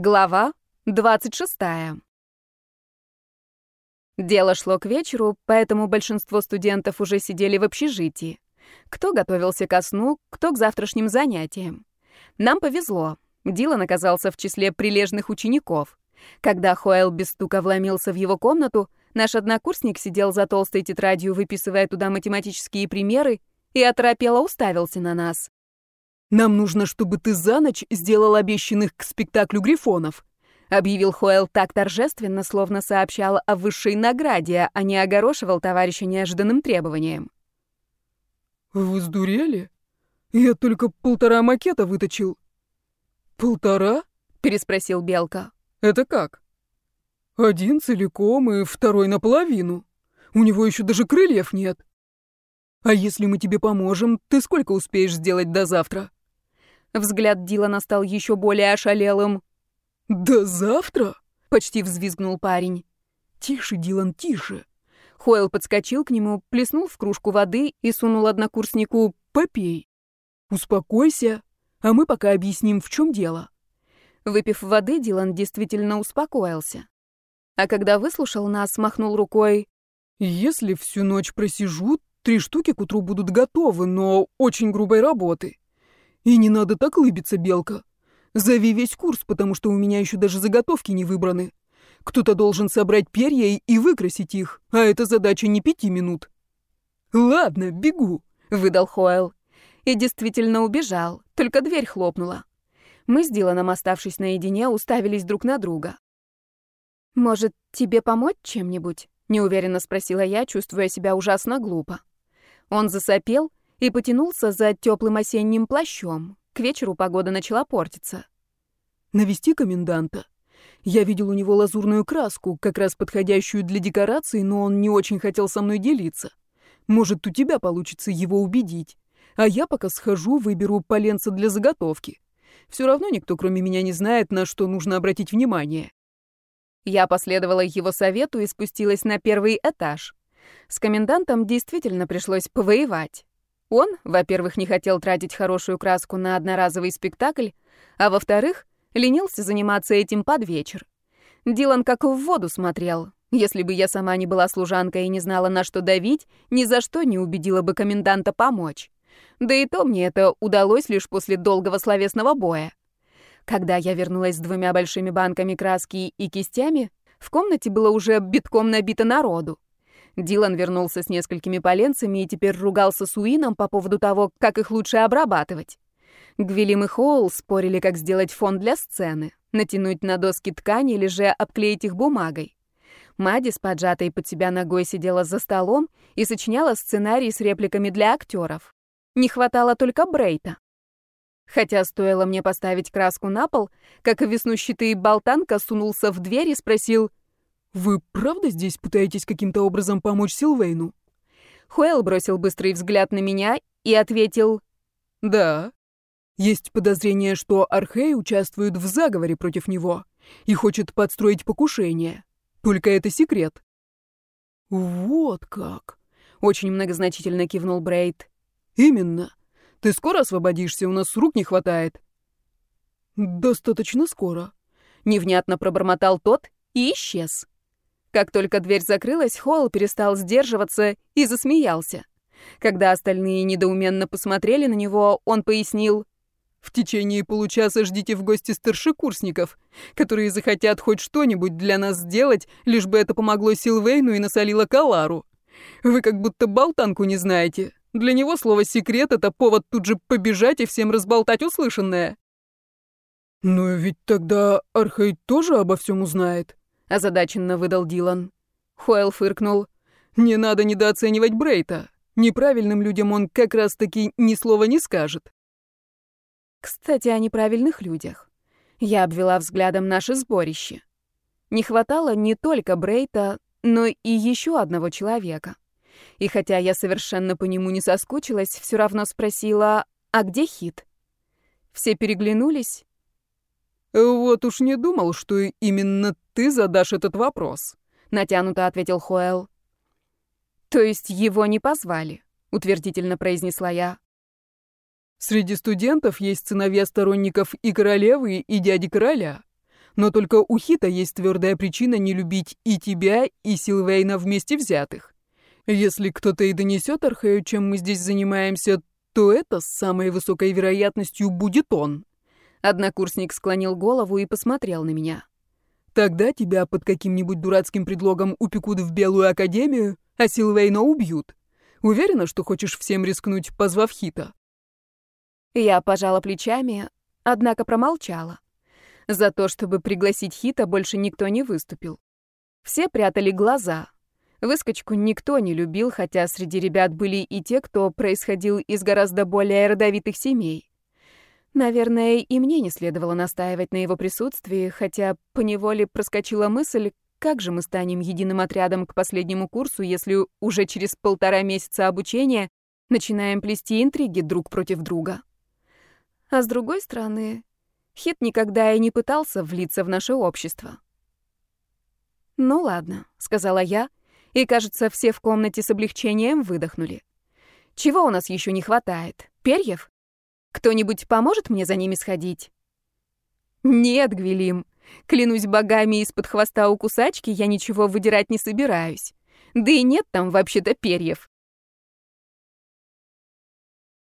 Глава 26. Дело шло к вечеру, поэтому большинство студентов уже сидели в общежитии. Кто готовился ко сну, кто к завтрашним занятиям. Нам повезло. Дилан оказался в числе прилежных учеников. Когда Хоэл без стука вломился в его комнату, наш однокурсник сидел за толстой тетрадью, выписывая туда математические примеры, и оторопело уставился на нас. «Нам нужно, чтобы ты за ночь сделал обещанных к спектаклю грифонов», объявил Хоэл так торжественно, словно сообщал о высшей награде, а не огорошивал товарища неожиданным требованием. «Вы сдурели? Я только полтора макета выточил». «Полтора?» — переспросил Белка. «Это как?» «Один целиком и второй наполовину. У него еще даже крыльев нет». «А если мы тебе поможем, ты сколько успеешь сделать до завтра?» Взгляд Дилана стал еще более ошалелым. «До завтра?» — почти взвизгнул парень. «Тише, Дилан, тише!» Хойл подскочил к нему, плеснул в кружку воды и сунул однокурснику «Попей». «Успокойся, а мы пока объясним, в чем дело». Выпив воды, Дилан действительно успокоился. А когда выслушал нас, махнул рукой. «Если всю ночь просижу, три штуки к утру будут готовы, но очень грубой работы. И не надо так лыбиться, Белка. Зови весь курс, потому что у меня еще даже заготовки не выбраны. Кто-то должен собрать перья и выкрасить их, а эта задача не пяти минут. Ладно, бегу, выдал Хойл. И действительно убежал, только дверь хлопнула. Мы с Диланом, оставшись наедине, уставились друг на друга. «Может, тебе помочь чем-нибудь?» — неуверенно спросила я, чувствуя себя ужасно глупо. Он засопел, и потянулся за теплым осенним плащом. К вечеру погода начала портиться. «Навести коменданта. Я видел у него лазурную краску, как раз подходящую для декораций, но он не очень хотел со мной делиться. Может, у тебя получится его убедить. А я пока схожу, выберу поленца для заготовки. Все равно никто, кроме меня, не знает, на что нужно обратить внимание». Я последовала его совету и спустилась на первый этаж. С комендантом действительно пришлось повоевать. Он, во-первых, не хотел тратить хорошую краску на одноразовый спектакль, а во-вторых, ленился заниматься этим под вечер. Дилан как в воду смотрел. Если бы я сама не была служанкой и не знала, на что давить, ни за что не убедила бы коменданта помочь. Да и то мне это удалось лишь после долгого словесного боя. Когда я вернулась с двумя большими банками краски и кистями, в комнате было уже битком набито народу. Дилан вернулся с несколькими поленцами и теперь ругался с Уином по поводу того, как их лучше обрабатывать. Гвилим и Хоул спорили, как сделать фон для сцены, натянуть на доски ткани или же обклеить их бумагой. Мади с поджатой под себя ногой сидела за столом и сочиняла сценарий с репликами для актеров. Не хватало только Брейта. Хотя стоило мне поставить краску на пол, как веснущатый болтанка сунулся в дверь и спросил «Вы правда здесь пытаетесь каким-то образом помочь Силвейну?» Хуэлл бросил быстрый взгляд на меня и ответил «Да. Есть подозрение, что Архей участвует в заговоре против него и хочет подстроить покушение. Только это секрет». «Вот как!» — очень многозначительно кивнул Брейд. «Именно. Ты скоро освободишься? У нас рук не хватает». «Достаточно скоро», — невнятно пробормотал тот и исчез. Как только дверь закрылась, Холл перестал сдерживаться и засмеялся. Когда остальные недоуменно посмотрели на него, он пояснил, «В течение получаса ждите в гости старшекурсников, которые захотят хоть что-нибудь для нас сделать, лишь бы это помогло Силвейну и насолило Калару. Вы как будто болтанку не знаете. Для него слово «секрет» — это повод тут же побежать и всем разболтать услышанное». «Но ведь тогда Архей тоже обо всем узнает», — озадаченно выдал Дилан. Хойл фыркнул. «Не надо недооценивать Брейта. Неправильным людям он как раз-таки ни слова не скажет». Кстати, о неправильных людях. Я обвела взглядом наше сборище. Не хватало не только Брейта, но и еще одного человека. И хотя я совершенно по нему не соскучилась, все равно спросила, а где Хит? Все переглянулись, «Вот уж не думал, что именно ты задашь этот вопрос», — натянуто ответил Хоэл. «То есть его не позвали?» — утвердительно произнесла я. «Среди студентов есть сыновья сторонников и королевы, и дяди короля. Но только у Хита есть твердая причина не любить и тебя, и Силвейна вместе взятых. Если кто-то и донесет Архею, чем мы здесь занимаемся, то это с самой высокой вероятностью будет он. Однокурсник склонил голову и посмотрел на меня. Тогда тебя под каким-нибудь дурацким предлогом упекут в Белую Академию, а Силвейна убьют. Уверена, что хочешь всем рискнуть, позвав Хита?» Я пожала плечами, однако промолчала. За то, чтобы пригласить Хита, больше никто не выступил. Все прятали глаза, Выскочку никто не любил, хотя среди ребят были и те, кто происходил из гораздо более родовитых семей. Наверное, и мне не следовало настаивать на его присутствии, хотя поневоле проскочила мысль, как же мы станем единым отрядом к последнему курсу, если уже через полтора месяца обучения начинаем плести интриги друг против друга. А с другой стороны, Хит никогда и не пытался влиться в наше общество. «Ну ладно», — сказала я, и, кажется, все в комнате с облегчением выдохнули. Чего у нас еще не хватает? Перьев? Кто-нибудь поможет мне за ними сходить? Нет, Гвилим. Клянусь богами, из-под хвоста у кусачки я ничего выдирать не собираюсь. Да и нет там вообще-то перьев.